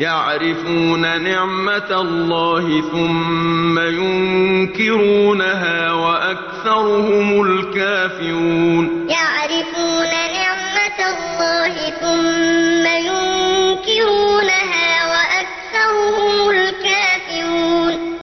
يعرفون نعمة الله ثم ينكرونها وأكثرهم الكافرون. يعرفون نعمة الله ثم